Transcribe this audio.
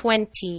twenty.